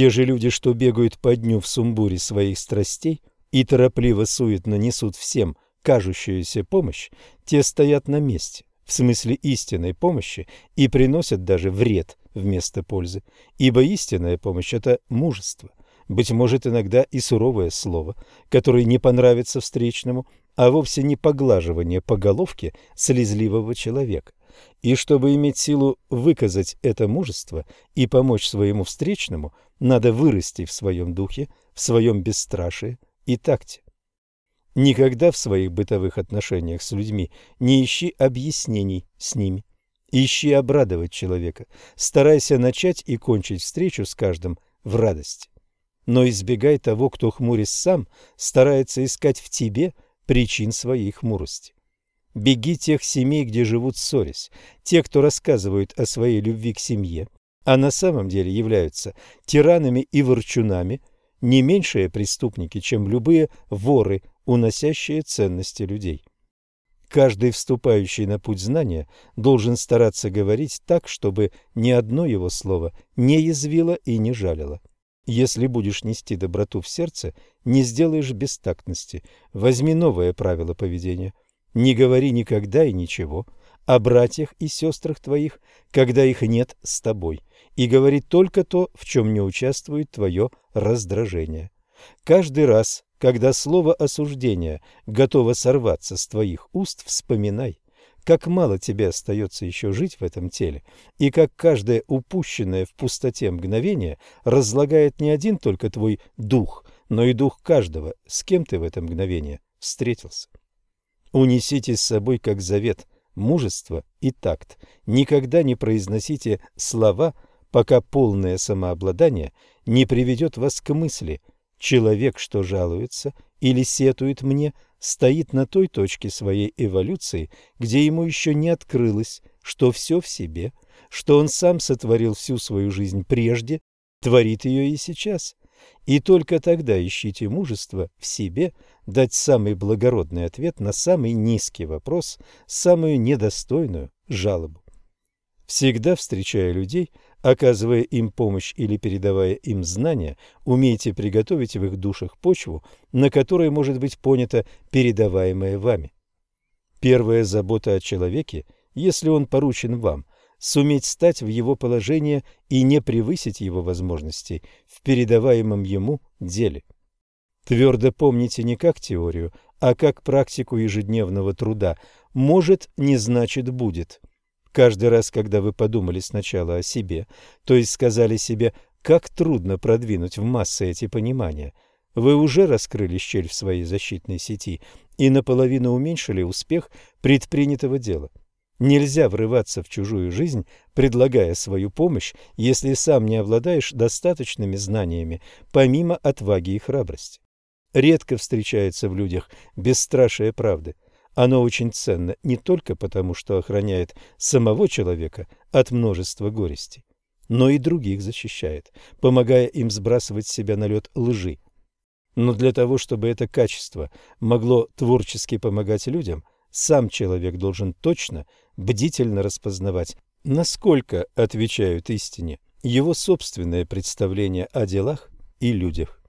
Те же люди, что бегают по дню в сумбуре своих страстей и торопливо суетно несут всем кажущуюся помощь, те стоят на месте, в смысле истинной помощи, и приносят даже вред вместо пользы, ибо истинная помощь – это мужество, быть может, иногда и суровое слово, которое не понравится встречному, а вовсе не поглаживание по головке слезливого человека. И чтобы иметь силу выказать это мужество и помочь своему встречному, надо вырасти в своем духе, в своем бесстрашии и такте. Никогда в своих бытовых отношениях с людьми не ищи объяснений с ними. Ищи обрадовать человека, старайся начать и кончить встречу с каждым в радости. Но избегай того, кто, хмурясь сам, старается искать в тебе причин своей хмурости. Беги тех семей, где живут ссорясь, те, кто рассказывают о своей любви к семье, а на самом деле являются тиранами и ворчунами, не меньшие преступники, чем любые воры, уносящие ценности людей. Каждый вступающий на путь знания должен стараться говорить так, чтобы ни одно его слово не язвило и не жалило. Если будешь нести доброту в сердце, не сделаешь бестактности. Возьми новое правило поведения. Не говори никогда и ничего о братьях и сестрах твоих, когда их нет с тобой, и говори только то, в чем не участвует твое раздражение. Каждый раз, когда слово осуждения готово сорваться с твоих уст, вспоминай, как мало тебе остается еще жить в этом теле, и как каждое упущенное в пустоте мгновение разлагает не один только твой дух, но и дух каждого, с кем ты в это мгновение встретился. Унесите с собой как завет мужество и такт. Никогда не произносите слова, пока полное самообладание не приведет вас к мысли «человек, что жалуется или сетует мне», стоит на той точке своей эволюции, где ему еще не открылось, что все в себе, что он сам сотворил всю свою жизнь прежде, творит ее и сейчас. И только тогда ищите мужество в себе дать самый благородный ответ на самый низкий вопрос, самую недостойную жалобу. Всегда встречая людей, Оказывая им помощь или передавая им знания, умейте приготовить в их душах почву, на которой может быть понято передаваемое вами. Первая забота о человеке, если он поручен вам, суметь стать в его положение и не превысить его возможностей в передаваемом ему деле. Твердо помните не как теорию, а как практику ежедневного труда. Может не значит будет. Каждый раз, когда вы подумали сначала о себе, то есть сказали себе, как трудно продвинуть в массы эти понимания, вы уже раскрыли щель в своей защитной сети и наполовину уменьшили успех предпринятого дела. Нельзя врываться в чужую жизнь, предлагая свою помощь, если сам не обладаешь достаточными знаниями, помимо отваги и храбрости. Редко встречается в людях бесстрашие правды – оно очень ценно не только потому, что охраняет самого человека от множества горестей, но и других защищает, помогая им сбрасывать с себя налет лжи. Но для того, чтобы это качество могло творчески помогать людям, сам человек должен точно, бдительно распознавать, насколько отвечают истине его собственное представление о делах и людях.